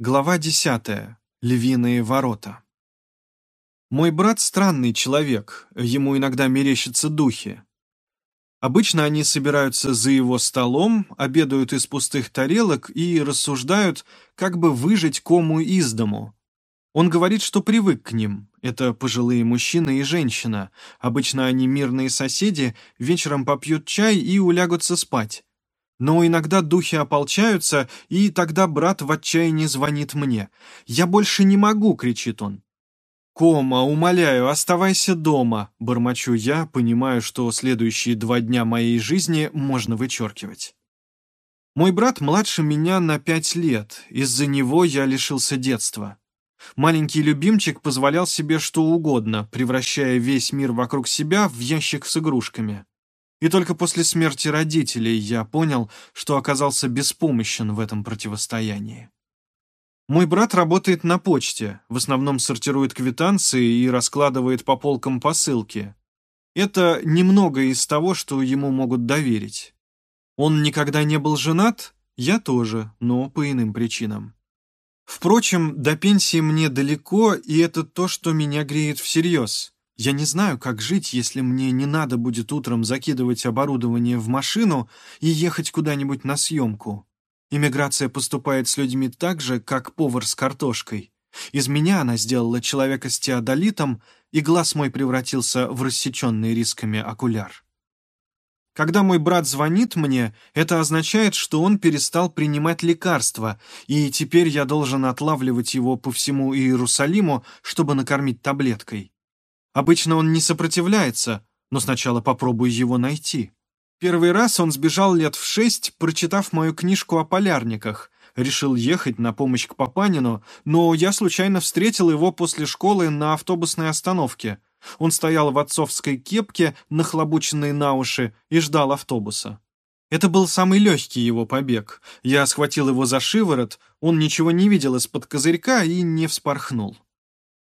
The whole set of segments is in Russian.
Глава десятая. Львиные ворота. Мой брат странный человек, ему иногда мерещатся духи. Обычно они собираются за его столом, обедают из пустых тарелок и рассуждают, как бы выжить кому из дому. Он говорит, что привык к ним. Это пожилые мужчина и женщина. Обычно они мирные соседи, вечером попьют чай и улягутся спать. Но иногда духи ополчаются, и тогда брат в отчаянии звонит мне. «Я больше не могу!» — кричит он. «Кома, умоляю, оставайся дома!» — бормочу я, понимаю, что следующие два дня моей жизни можно вычеркивать. Мой брат младше меня на пять лет, из-за него я лишился детства. Маленький любимчик позволял себе что угодно, превращая весь мир вокруг себя в ящик с игрушками. И только после смерти родителей я понял, что оказался беспомощен в этом противостоянии. Мой брат работает на почте, в основном сортирует квитанции и раскладывает по полкам посылки. Это немного из того, что ему могут доверить. Он никогда не был женат, я тоже, но по иным причинам. Впрочем, до пенсии мне далеко, и это то, что меня греет всерьез. Я не знаю, как жить, если мне не надо будет утром закидывать оборудование в машину и ехать куда-нибудь на съемку. Иммиграция поступает с людьми так же, как повар с картошкой. Из меня она сделала человека с теодолитом, и глаз мой превратился в рассеченный рисками окуляр. Когда мой брат звонит мне, это означает, что он перестал принимать лекарства, и теперь я должен отлавливать его по всему Иерусалиму, чтобы накормить таблеткой. Обычно он не сопротивляется, но сначала попробую его найти. Первый раз он сбежал лет в шесть, прочитав мою книжку о полярниках. Решил ехать на помощь к Папанину, но я случайно встретил его после школы на автобусной остановке. Он стоял в отцовской кепке, нахлобученной на уши, и ждал автобуса. Это был самый легкий его побег. Я схватил его за шиворот, он ничего не видел из-под козырька и не вспорхнул.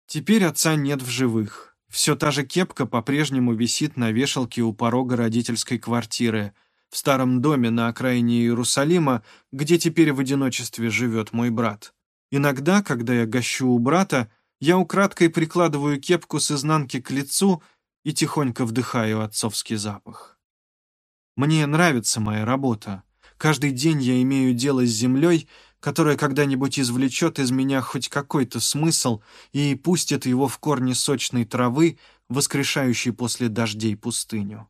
Теперь отца нет в живых. Все та же кепка по-прежнему висит на вешалке у порога родительской квартиры, в старом доме на окраине Иерусалима, где теперь в одиночестве живет мой брат. Иногда, когда я гощу у брата, я украдкой прикладываю кепку с изнанки к лицу и тихонько вдыхаю отцовский запах. Мне нравится моя работа. Каждый день я имею дело с землей, которая когда-нибудь извлечет из меня хоть какой-то смысл и пустит его в корни сочной травы, воскрешающей после дождей пустыню.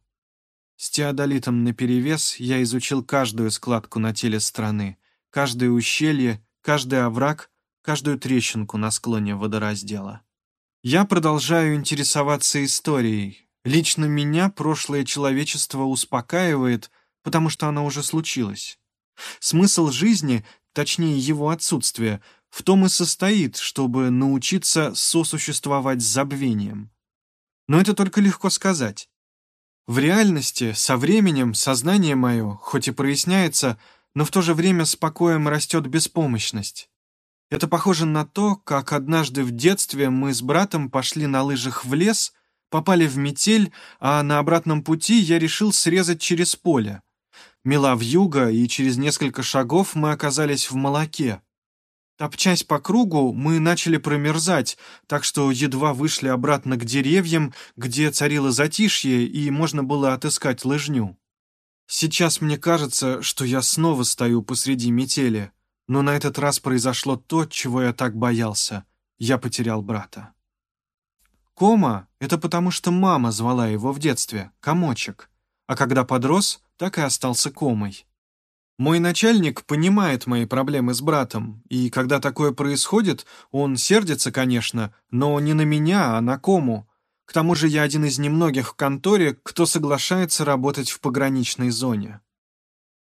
С теодолитом наперевес я изучил каждую складку на теле страны, каждое ущелье, каждый овраг, каждую трещинку на склоне водораздела. Я продолжаю интересоваться историей. Лично меня прошлое человечество успокаивает, потому что оно уже случилось. Смысл жизни точнее его отсутствие, в том и состоит, чтобы научиться сосуществовать с забвением. Но это только легко сказать. В реальности, со временем, сознание мое, хоть и проясняется, но в то же время спокоем растет беспомощность. Это похоже на то, как однажды в детстве мы с братом пошли на лыжах в лес, попали в метель, а на обратном пути я решил срезать через поле. Мела вьюга, и через несколько шагов мы оказались в молоке. Топчась по кругу, мы начали промерзать, так что едва вышли обратно к деревьям, где царило затишье, и можно было отыскать лыжню. Сейчас мне кажется, что я снова стою посреди метели, но на этот раз произошло то, чего я так боялся. Я потерял брата. Кома — это потому, что мама звала его в детстве, комочек, а когда подрос — так и остался комой. Мой начальник понимает мои проблемы с братом, и когда такое происходит, он сердится, конечно, но не на меня, а на кому. К тому же я один из немногих в конторе, кто соглашается работать в пограничной зоне.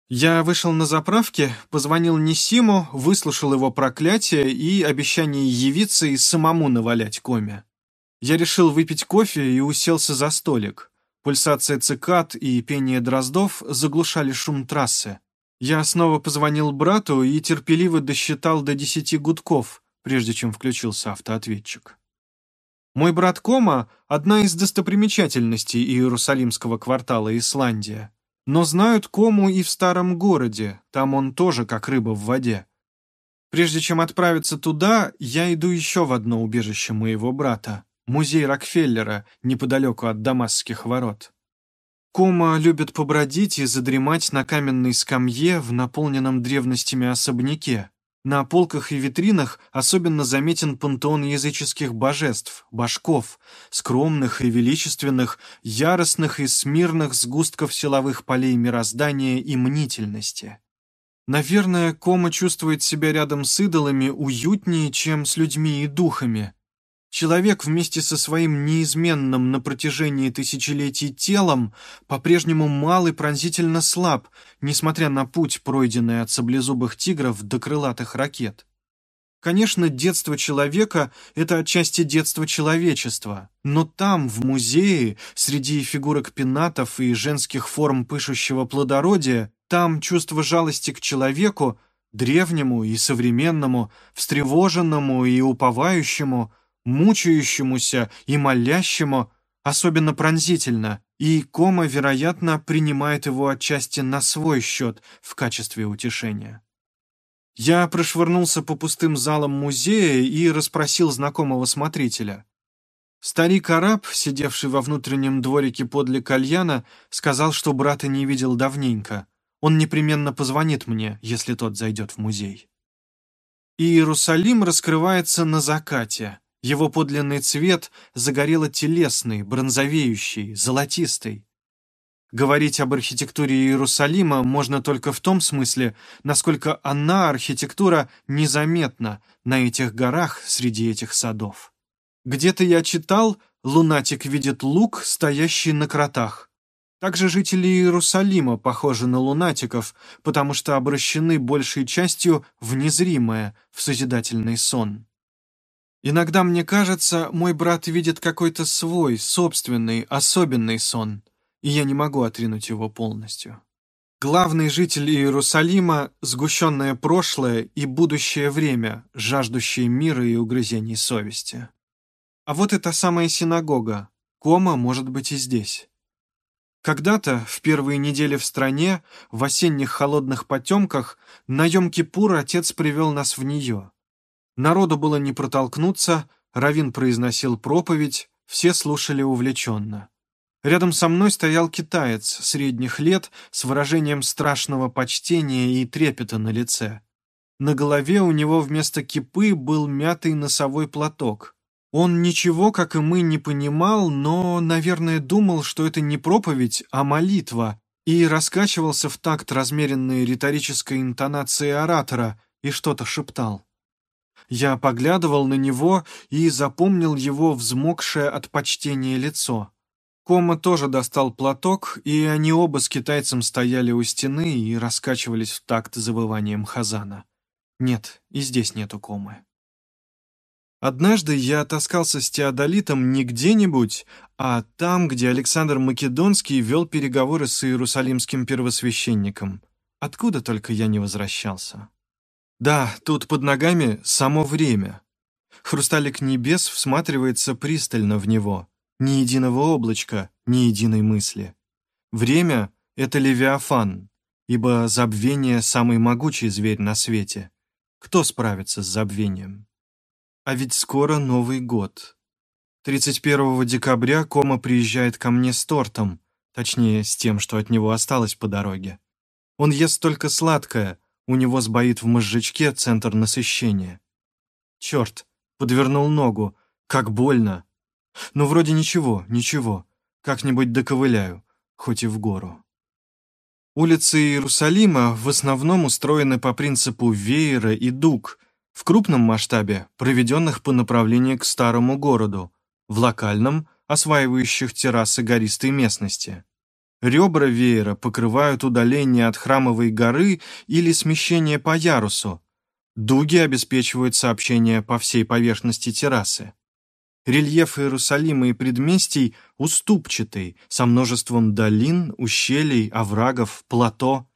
Я вышел на заправке, позвонил Несиму, выслушал его проклятие и обещание явиться и самому навалять коме. Я решил выпить кофе и уселся за столик. Пульсация цикад и пение дроздов заглушали шум трассы. Я снова позвонил брату и терпеливо досчитал до десяти гудков, прежде чем включился автоответчик. Мой брат Кома — одна из достопримечательностей Иерусалимского квартала Исландия. Но знают Кому и в старом городе, там он тоже как рыба в воде. Прежде чем отправиться туда, я иду еще в одно убежище моего брата, музей Рокфеллера, неподалеку от Дамасских ворот. Кома любит побродить и задремать на каменной скамье в наполненном древностями особняке. На полках и витринах особенно заметен пантеон языческих божеств, башков, скромных и величественных, яростных и смирных сгустков силовых полей мироздания и мнительности. Наверное, Кома чувствует себя рядом с идолами уютнее, чем с людьми и духами. Человек вместе со своим неизменным на протяжении тысячелетий телом по-прежнему мал и пронзительно слаб, несмотря на путь, пройденный от саблезубых тигров до крылатых ракет. Конечно, детство человека — это отчасти детство человечества, но там, в музее, среди фигурок пенатов и женских форм пышущего плодородия, там чувство жалости к человеку, древнему и современному, встревоженному и уповающему, мучающемуся и молящему, особенно пронзительно, и Кома, вероятно, принимает его отчасти на свой счет в качестве утешения. Я прошвырнулся по пустым залам музея и расспросил знакомого смотрителя. Старик-араб, сидевший во внутреннем дворике подле кальяна, сказал, что брата не видел давненько. Он непременно позвонит мне, если тот зайдет в музей. Иерусалим раскрывается на закате. Его подлинный цвет загорело-телесный, бронзовеющий, золотистый. Говорить об архитектуре Иерусалима можно только в том смысле, насколько она, архитектура, незаметна на этих горах среди этих садов. Где-то я читал, лунатик видит лук, стоящий на кротах. Также жители Иерусалима похожи на лунатиков, потому что обращены большей частью в незримое, в созидательный сон. Иногда мне кажется, мой брат видит какой-то свой, собственный, особенный сон, и я не могу отринуть его полностью. Главный житель Иерусалима — сгущенное прошлое и будущее время, жаждущее мира и угрызений совести. А вот и та самая синагога. Кома может быть и здесь. Когда-то, в первые недели в стране, в осенних холодных потемках, на Йом-Кипур отец привел нас в нее. Народу было не протолкнуться, Равин произносил проповедь, все слушали увлеченно. Рядом со мной стоял китаец средних лет с выражением страшного почтения и трепета на лице. На голове у него вместо кипы был мятый носовой платок. Он ничего, как и мы, не понимал, но, наверное, думал, что это не проповедь, а молитва, и раскачивался в такт размеренной риторической интонации оратора и что-то шептал. Я поглядывал на него и запомнил его взмокшее от почтения лицо. Кома тоже достал платок, и они оба с китайцем стояли у стены и раскачивались в такт завыванием Хазана. Нет, и здесь нету Комы. Однажды я таскался с Теодолитом не где-нибудь, а там, где Александр Македонский вел переговоры с иерусалимским первосвященником. Откуда только я не возвращался. Да, тут под ногами само время. Хрусталик небес всматривается пристально в него. Ни единого облачка, ни единой мысли. Время — это Левиафан, ибо забвение — самый могучий зверь на свете. Кто справится с забвением? А ведь скоро Новый год. 31 декабря Кома приезжает ко мне с тортом, точнее, с тем, что от него осталось по дороге. Он ест только сладкое, у него сбоит в мозжечке центр насыщения. Черт, подвернул ногу, как больно. Но вроде ничего, ничего, как-нибудь доковыляю, хоть и в гору. Улицы Иерусалима в основном устроены по принципу веера и дуг, в крупном масштабе, проведенных по направлению к старому городу, в локальном, осваивающих террасы гористой местности. Ребра веера покрывают удаление от храмовой горы или смещение по ярусу. Дуги обеспечивают сообщение по всей поверхности террасы. Рельеф Иерусалима и предместий уступчатый, со множеством долин, ущелий, оврагов, плато.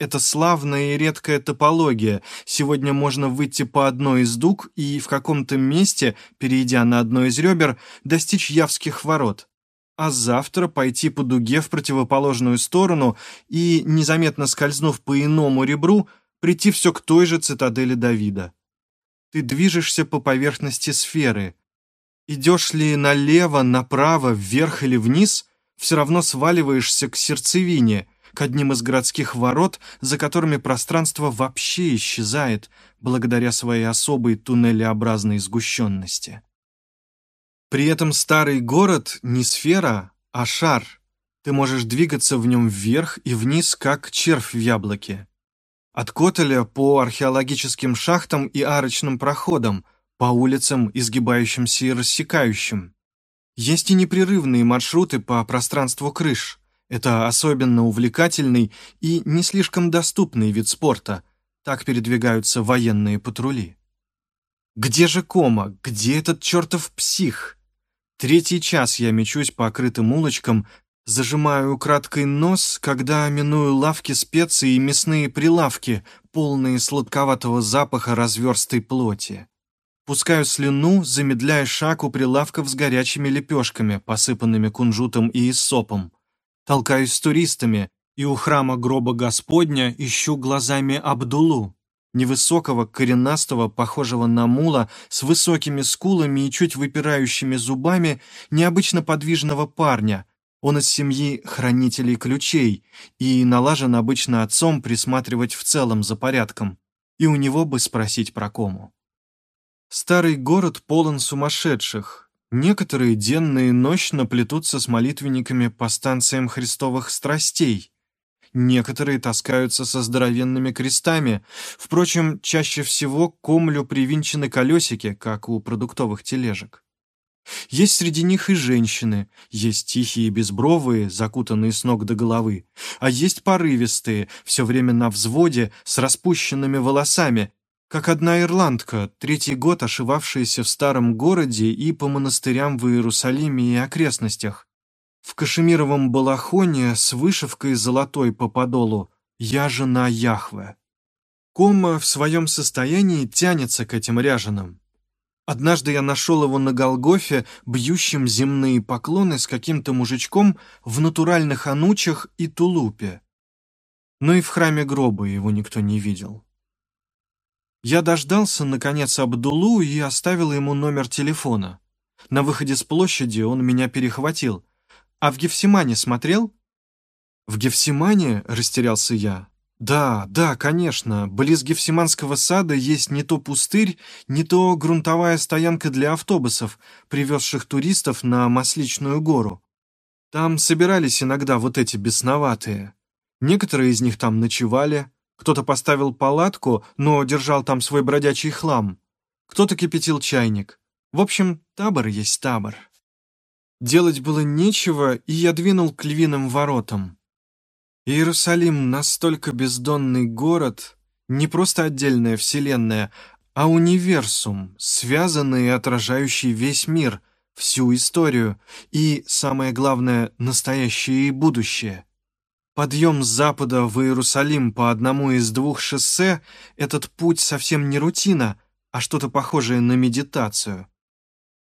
Это славная и редкая топология. Сегодня можно выйти по одной из дуг и в каком-то месте, перейдя на одно из ребер, достичь Явских ворот. А завтра пойти по дуге в противоположную сторону и, незаметно скользнув по иному ребру, прийти все к той же цитадели Давида. Ты движешься по поверхности сферы. Идешь ли налево, направо, вверх или вниз, все равно сваливаешься к сердцевине, к одним из городских ворот, за которыми пространство вообще исчезает, благодаря своей особой туннелеобразной сгущенности. При этом старый город не сфера, а шар. Ты можешь двигаться в нем вверх и вниз, как червь в яблоке. От Котеля по археологическим шахтам и арочным проходам, по улицам, изгибающимся и рассекающим. Есть и непрерывные маршруты по пространству крыш. Это особенно увлекательный и не слишком доступный вид спорта. Так передвигаются военные патрули. Где же Кома? Где этот чертов псих? Третий час я мечусь по окрытым улочкам, зажимаю украдкой нос, когда миную лавки специй и мясные прилавки, полные сладковатого запаха разверстой плоти. Пускаю слюну, замедляя шаг у прилавков с горячими лепешками, посыпанными кунжутом и иссопом. Толкаюсь с туристами, и у храма гроба Господня ищу глазами Абдулу, невысокого, коренастого, похожего на мула, с высокими скулами и чуть выпирающими зубами, необычно подвижного парня. Он из семьи хранителей ключей и налажен обычно отцом присматривать в целом за порядком. И у него бы спросить про кому. Старый город полон сумасшедших. Некоторые денно и ночно плетутся с молитвенниками по станциям христовых страстей, Некоторые таскаются со здоровенными крестами. Впрочем, чаще всего к комлю привинчены колесики, как у продуктовых тележек. Есть среди них и женщины, есть тихие безбровые, закутанные с ног до головы, а есть порывистые, все время на взводе, с распущенными волосами, как одна ирландка, третий год ошивавшаяся в старом городе и по монастырям в Иерусалиме и окрестностях, в кашемировом балахоне с вышивкой золотой по подолу «Я жена Яхве». Кома в своем состоянии тянется к этим ряженым. Однажды я нашел его на Голгофе, бьющим земные поклоны с каким-то мужичком в натуральных анучах и тулупе. Но и в храме гроба его никто не видел. Я дождался, наконец, Абдулу и оставил ему номер телефона. На выходе с площади он меня перехватил. А в Гефсимане смотрел?» «В Гефсимане?» — растерялся я. «Да, да, конечно. Близ Гефсиманского сада есть не то пустырь, не то грунтовая стоянка для автобусов, привезших туристов на Масличную гору. Там собирались иногда вот эти бесноватые. Некоторые из них там ночевали, кто-то поставил палатку, но держал там свой бродячий хлам. Кто-то кипятил чайник. В общем, табор есть табор». Делать было нечего, и я двинул к львиным воротам. Иерусалим настолько бездонный город, не просто отдельная вселенная, а универсум, связанный и отражающий весь мир, всю историю и, самое главное, настоящее и будущее. Подъем с запада в Иерусалим по одному из двух шоссе — этот путь совсем не рутина, а что-то похожее на медитацию.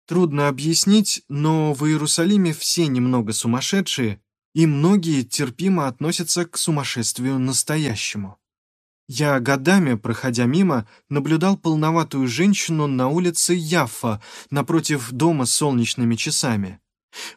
Трудно объяснить, но в Иерусалиме все немного сумасшедшие, и многие терпимо относятся к сумасшествию настоящему. Я годами, проходя мимо, наблюдал полноватую женщину на улице Яффа напротив дома с солнечными часами.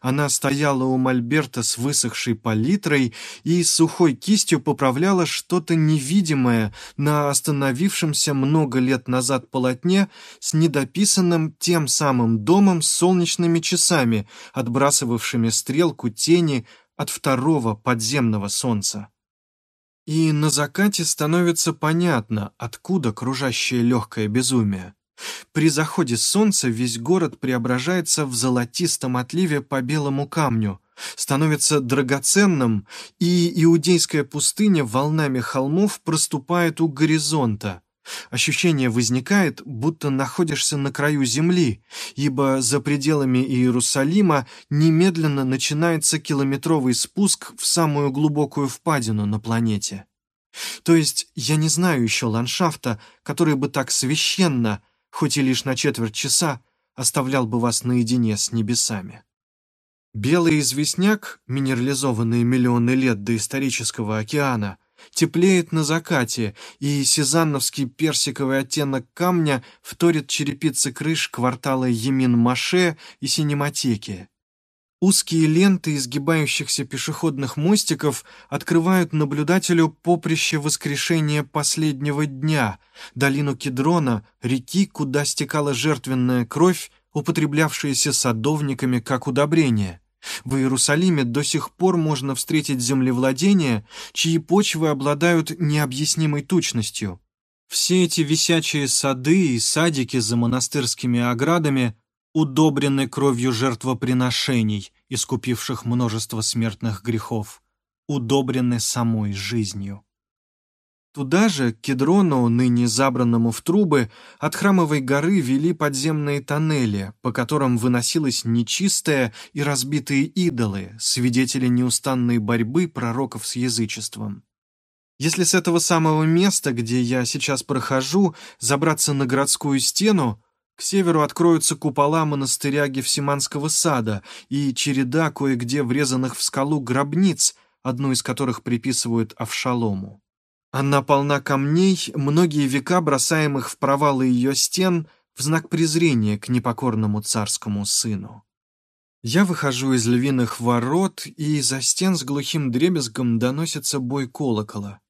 Она стояла у мольберта с высохшей палитрой и сухой кистью поправляла что-то невидимое на остановившемся много лет назад полотне с недописанным тем самым домом с солнечными часами, отбрасывавшими стрелку тени от второго подземного солнца. И на закате становится понятно, откуда кружащее легкое безумие. При заходе солнца весь город преображается в золотистом отливе по белому камню, становится драгоценным, и иудейская пустыня волнами холмов проступает у горизонта. Ощущение возникает, будто находишься на краю земли, ибо за пределами Иерусалима немедленно начинается километровый спуск в самую глубокую впадину на планете. То есть я не знаю еще ландшафта, который бы так священно – хоть и лишь на четверть часа, оставлял бы вас наедине с небесами. Белый известняк, минерализованный миллионы лет до исторического океана, теплеет на закате, и сезанновский персиковый оттенок камня вторит черепицы крыш квартала Емин-Маше и Синематеки. Узкие ленты изгибающихся пешеходных мостиков открывают наблюдателю поприще воскрешения последнего дня, долину Кедрона, реки, куда стекала жертвенная кровь, употреблявшаяся садовниками как удобрение. В Иерусалиме до сих пор можно встретить землевладения, чьи почвы обладают необъяснимой тучностью. Все эти висячие сады и садики за монастырскими оградами удобрены кровью жертвоприношений, искупивших множество смертных грехов, удобрены самой жизнью. Туда же, к Кедрону, ныне забранному в трубы, от храмовой горы вели подземные тоннели, по которым выносилось нечистое и разбитые идолы, свидетели неустанной борьбы пророков с язычеством. Если с этого самого места, где я сейчас прохожу, забраться на городскую стену, к северу откроются купола монастыря Гефсиманского сада и череда кое-где врезанных в скалу гробниц, одну из которых приписывают Авшалому. Она полна камней, многие века бросаемых в провалы ее стен в знак презрения к непокорному царскому сыну. Я выхожу из львиных ворот, и из-за стен с глухим дребезгом доносится бой колокола.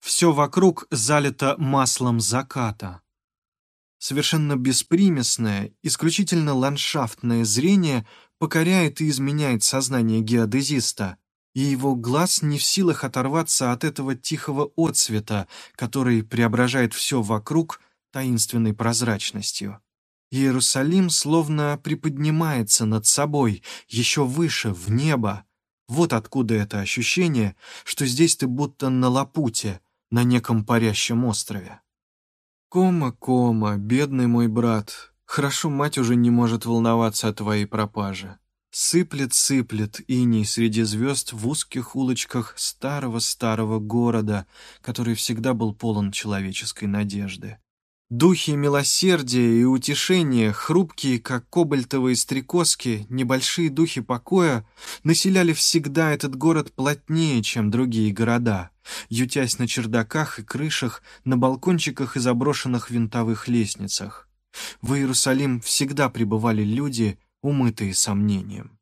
Все вокруг залито маслом заката. Совершенно беспримесное, исключительно ландшафтное зрение покоряет и изменяет сознание геодезиста, и его глаз не в силах оторваться от этого тихого отсвета, который преображает все вокруг таинственной прозрачностью. Иерусалим словно приподнимается над собой, еще выше, в небо. Вот откуда это ощущение, что здесь ты будто на лапуте, на неком парящем острове. «Кома, Кома, бедный мой брат, хорошо мать уже не может волноваться о твоей пропаже. Сыплет-сыплет иней среди звезд в узких улочках старого-старого города, который всегда был полон человеческой надежды. Духи милосердия и утешения, хрупкие, как кобальтовые стрекозки, небольшие духи покоя, населяли всегда этот город плотнее, чем другие города, ютясь на чердаках и крышах, на балкончиках и заброшенных винтовых лестницах. В Иерусалим всегда пребывали люди, умытые сомнением.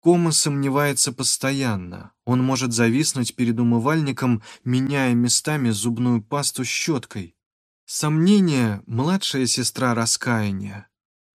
Кома сомневается постоянно. Он может зависнуть перед умывальником, меняя местами зубную пасту щеткой. Сомнение — младшая сестра раскаяния.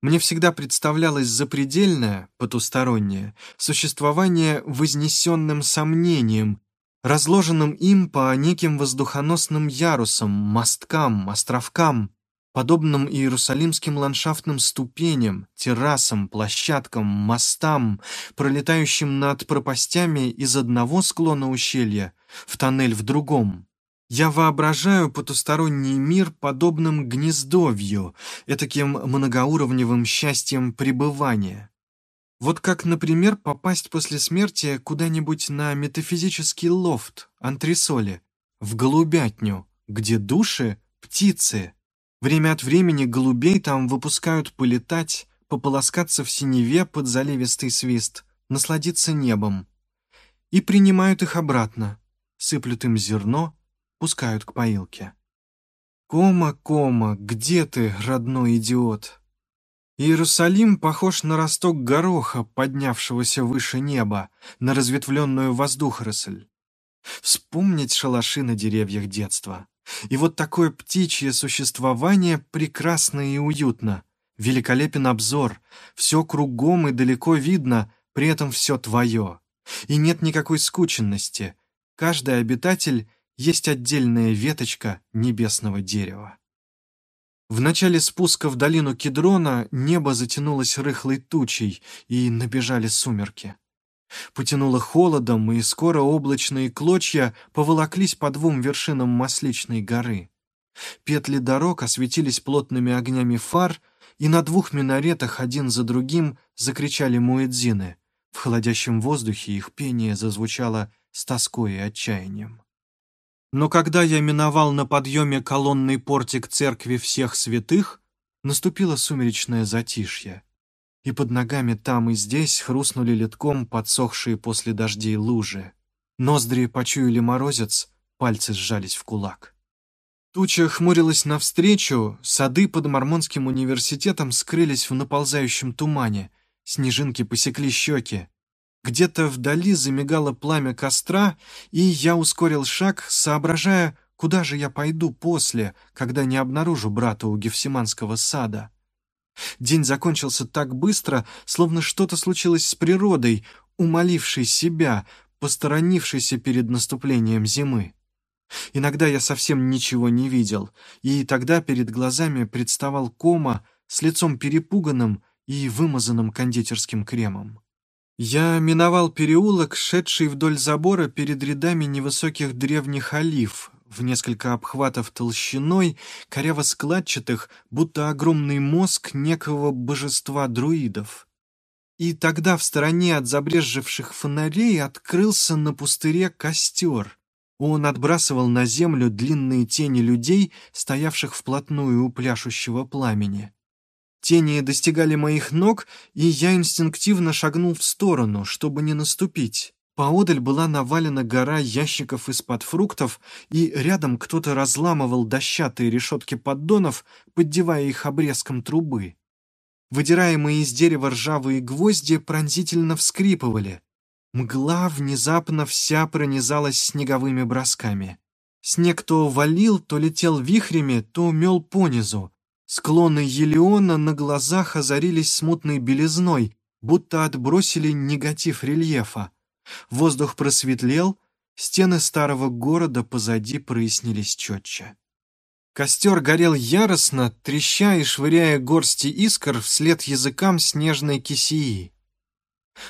Мне всегда представлялось запредельное, потустороннее, существование вознесенным сомнением, разложенным им по неким воздухоносным ярусам, мосткам, островкам, подобным иерусалимским ландшафтным ступеням, террасам, площадкам, мостам, пролетающим над пропастями из одного склона ущелья в тоннель в другом. Я воображаю потусторонний мир подобным гнездовью, этаким многоуровневым счастьем пребывания. Вот как, например, попасть после смерти куда-нибудь на метафизический лофт, антресоли, в голубятню, где души — птицы, Время от времени голубей там выпускают полетать, пополоскаться в синеве под заливистый свист, насладиться небом. И принимают их обратно, сыплют им зерно, пускают к поилке. «Кома, Кома, где ты, родной идиот?» Иерусалим похож на росток гороха, поднявшегося выше неба, на разветвленную воздухоросль. Вспомнить шалаши на деревьях детства. И вот такое птичье существование прекрасно и уютно. Великолепен обзор, все кругом и далеко видно, при этом все твое. И нет никакой скученности. Каждый обитатель есть отдельная веточка небесного дерева. В начале спуска в долину Кедрона небо затянулось рыхлой тучей, и набежали сумерки. Потянуло холодом, и скоро облачные клочья поволоклись по двум вершинам Масличной горы. Петли дорог осветились плотными огнями фар, и на двух минаретах один за другим закричали муэдзины. В холодящем воздухе их пение зазвучало с тоской и отчаянием. Но когда я миновал на подъеме колонный портик церкви всех святых, наступило сумеречное затишье и под ногами там и здесь хрустнули литком подсохшие после дождей лужи. Ноздри почуяли морозец, пальцы сжались в кулак. Туча хмурилась навстречу, сады под Мормонским университетом скрылись в наползающем тумане, снежинки посекли щеки. Где-то вдали замигало пламя костра, и я ускорил шаг, соображая, куда же я пойду после, когда не обнаружу брата у Гефсиманского сада. День закончился так быстро, словно что-то случилось с природой, умолившей себя, посторонившейся перед наступлением зимы. Иногда я совсем ничего не видел, и тогда перед глазами представал кома с лицом перепуганным и вымазанным кондитерским кремом. Я миновал переулок, шедший вдоль забора перед рядами невысоких древних олив, в несколько обхватов толщиной, коряво-складчатых, будто огромный мозг некого божества друидов. И тогда в стороне от забрежевших фонарей открылся на пустыре костер. Он отбрасывал на землю длинные тени людей, стоявших вплотную у пляшущего пламени. Тени достигали моих ног, и я инстинктивно шагнул в сторону, чтобы не наступить. Поодаль была навалена гора ящиков из-под фруктов, и рядом кто-то разламывал дощатые решетки поддонов, поддевая их обрезком трубы. Выдираемые из дерева ржавые гвозди пронзительно вскрипывали. Мгла внезапно вся пронизалась снеговыми бросками. Снег то валил, то летел вихрями, то мел понизу. Склоны Елеона на глазах озарились смутной белизной, будто отбросили негатив рельефа. Воздух просветлел, стены старого города позади прояснились четче. Костер горел яростно, треща и швыряя горсти искр вслед языкам снежной кисии.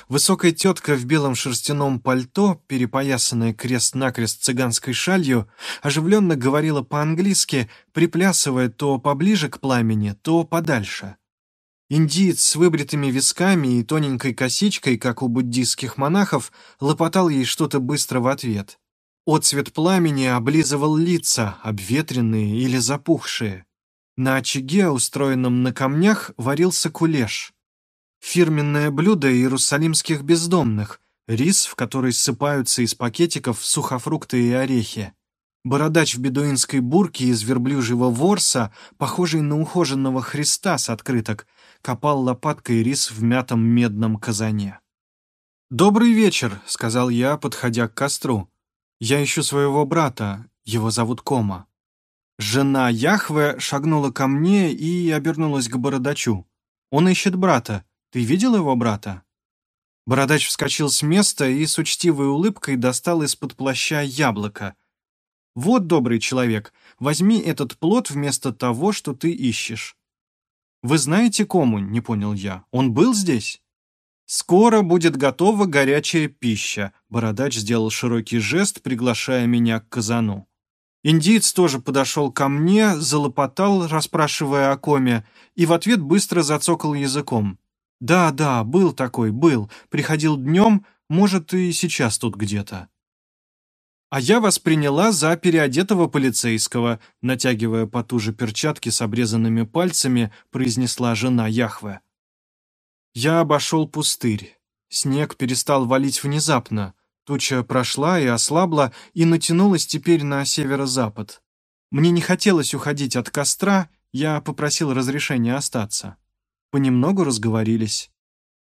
Высокая тетка в белом шерстяном пальто, перепоясанная крест-накрест цыганской шалью, оживленно говорила по-английски, приплясывая то поближе к пламени, то подальше. Индиец с выбритыми висками и тоненькой косичкой, как у буддийских монахов, лопотал ей что-то быстро в ответ. Отцвет пламени облизывал лица, обветренные или запухшие. На очаге, устроенном на камнях, варился кулеш. Фирменное блюдо иерусалимских бездомных, рис, в который ссыпаются из пакетиков сухофрукты и орехи. Бородач в бедуинской бурке из верблюжьего ворса, похожий на ухоженного Христа с открыток, копал лопаткой рис в мятом медном казане. «Добрый вечер», — сказал я, подходя к костру. «Я ищу своего брата, его зовут Кома». Жена Яхве шагнула ко мне и обернулась к бородачу. «Он ищет брата. Ты видел его брата?» Бородач вскочил с места и с учтивой улыбкой достал из-под плаща яблоко. «Вот, добрый человек, возьми этот плод вместо того, что ты ищешь. «Вы знаете кому?» — не понял я. «Он был здесь?» «Скоро будет готова горячая пища», — Бородач сделал широкий жест, приглашая меня к казану. Индиец тоже подошел ко мне, залопотал, расспрашивая о коме, и в ответ быстро зацокал языком. «Да, да, был такой, был. Приходил днем, может, и сейчас тут где-то». А я вас приняла за переодетого полицейского, натягивая потуже перчатки с обрезанными пальцами, произнесла жена Яхве. Я обошел пустырь. Снег перестал валить внезапно. Туча прошла и ослабла, и натянулась теперь на северо-запад. Мне не хотелось уходить от костра, я попросил разрешения остаться. Понемногу разговорились.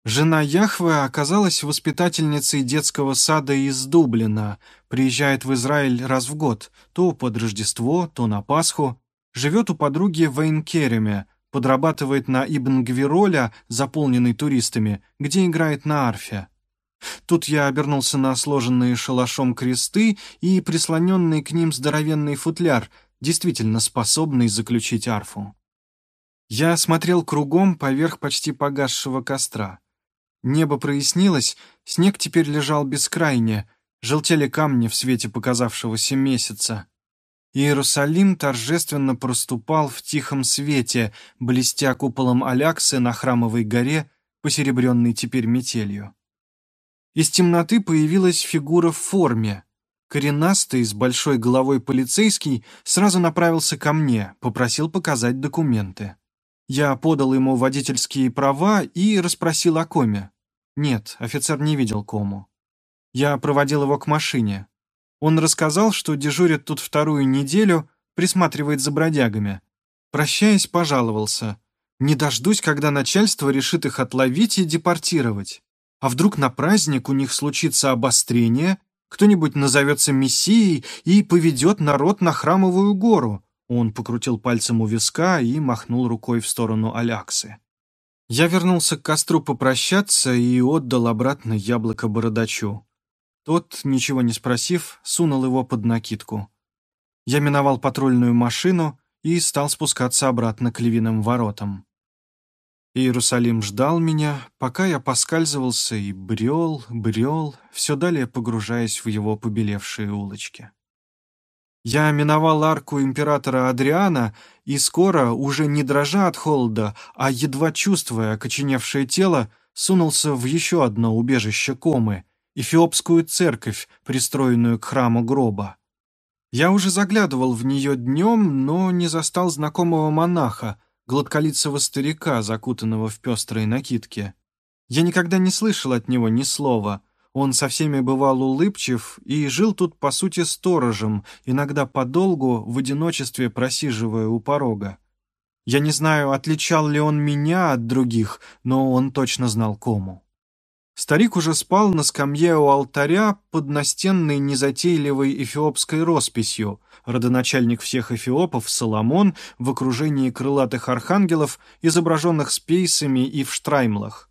Жена Яхве оказалась воспитательницей детского сада из Дублина, приезжает в Израиль раз в год, то под Рождество, то на Пасху, живет у подруги в Эйнкереме, подрабатывает на Ибн Гвироля, заполненный туристами, где играет на арфе. Тут я обернулся на сложенные шалашом кресты и прислоненный к ним здоровенный футляр, действительно способный заключить арфу. Я смотрел кругом поверх почти погасшего костра. Небо прояснилось, снег теперь лежал бескрайне, желтели камни в свете показавшегося месяца. Иерусалим торжественно проступал в тихом свете, блестя куполом Аляксы на храмовой горе, посеребренной теперь метелью. Из темноты появилась фигура в форме. Коренастый, с большой головой полицейский, сразу направился ко мне, попросил показать документы. Я подал ему водительские права и расспросил о коме. Нет, офицер не видел кому. Я проводил его к машине. Он рассказал, что дежурит тут вторую неделю, присматривает за бродягами. Прощаясь, пожаловался. «Не дождусь, когда начальство решит их отловить и депортировать. А вдруг на праздник у них случится обострение, кто-нибудь назовется мессией и поведет народ на храмовую гору?» Он покрутил пальцем у виска и махнул рукой в сторону Аляксы. Я вернулся к костру попрощаться и отдал обратно яблоко бородачу. Тот, ничего не спросив, сунул его под накидку. Я миновал патрульную машину и стал спускаться обратно к львиным воротам. Иерусалим ждал меня, пока я поскальзывался и брел, брел, все далее погружаясь в его побелевшие улочки. Я миновал арку императора Адриана и скоро, уже не дрожа от холода, а едва чувствуя окоченевшее тело, сунулся в еще одно убежище Комы — Эфиопскую церковь, пристроенную к храму гроба. Я уже заглядывал в нее днем, но не застал знакомого монаха, гладколицего старика, закутанного в пестрые накидки. Я никогда не слышал от него ни слова — он со всеми бывал улыбчив и жил тут, по сути, сторожем, иногда подолгу, в одиночестве просиживая у порога. Я не знаю, отличал ли он меня от других, но он точно знал кому. Старик уже спал на скамье у алтаря под настенной незатейливой эфиопской росписью, родоначальник всех эфиопов Соломон в окружении крылатых архангелов, изображенных спейсами и в штраймлах.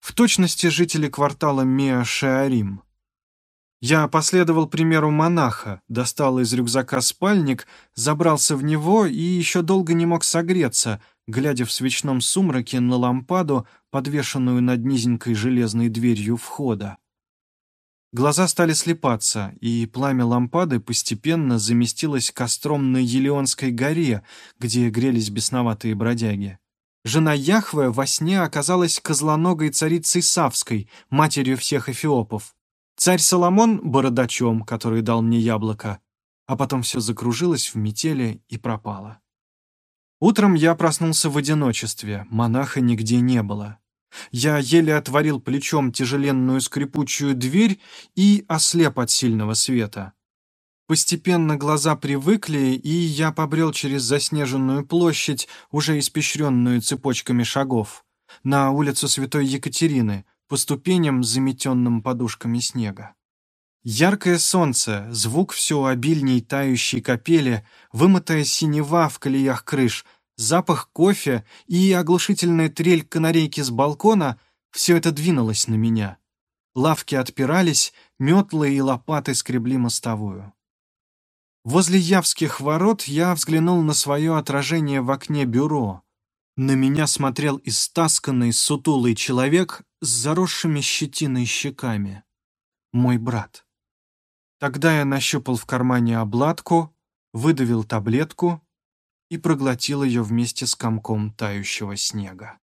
В точности жители квартала Меа-Шеарим. Я последовал примеру монаха, достал из рюкзака спальник, забрался в него и еще долго не мог согреться, глядя в свечном сумраке на лампаду, подвешенную над низенькой железной дверью входа. Глаза стали слепаться, и пламя лампады постепенно заместилось костром на Елеонской горе, где грелись бесноватые бродяги. Жена Яхве во сне оказалась козлоногой царицей Савской, матерью всех эфиопов. Царь Соломон — бородачом, который дал мне яблоко. А потом все закружилось в метели и пропало. Утром я проснулся в одиночестве, монаха нигде не было. Я еле отворил плечом тяжеленную скрипучую дверь и ослеп от сильного света. Постепенно глаза привыкли, и я побрел через заснеженную площадь, уже испещренную цепочками шагов, на улицу Святой Екатерины, по ступеням, заметенным подушками снега. Яркое солнце, звук все обильней тающей капели, вымытая синева в колеях крыш, запах кофе и оглушительная трель канарейки с балкона — все это двинулось на меня. Лавки отпирались, метлы и лопаты скребли мостовую. Возле Явских ворот я взглянул на свое отражение в окне бюро. На меня смотрел истасканный, сутулый человек с заросшими щетиной щеками. Мой брат. Тогда я нащупал в кармане обладку, выдавил таблетку и проглотил ее вместе с комком тающего снега.